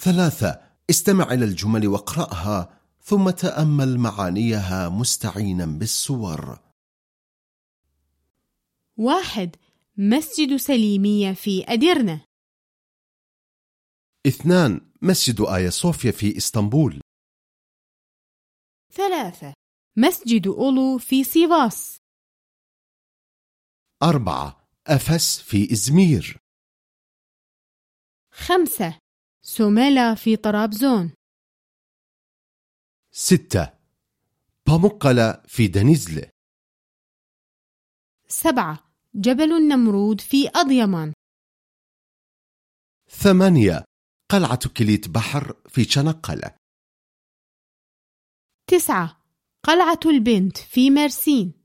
ثلاثة استمع إلى الجمل واقرأها ثم تأمل معانيها مستعينا بالصور واحد مسجد سليمية في أديرنا. اثنان مسجد آيا صوفيا في إسطنبول. ثلاثة مسجد أولو في سيفاس. أربعة أفس في إزمير. خمسة سوميلا في طرابزون ستة. بامقلة في دنيزل سبعة. جبل النمرود في أضيمان. ثمانية. قلعة كليت بحر في شنقلة. تسعة. قلعة البنت في مرسين.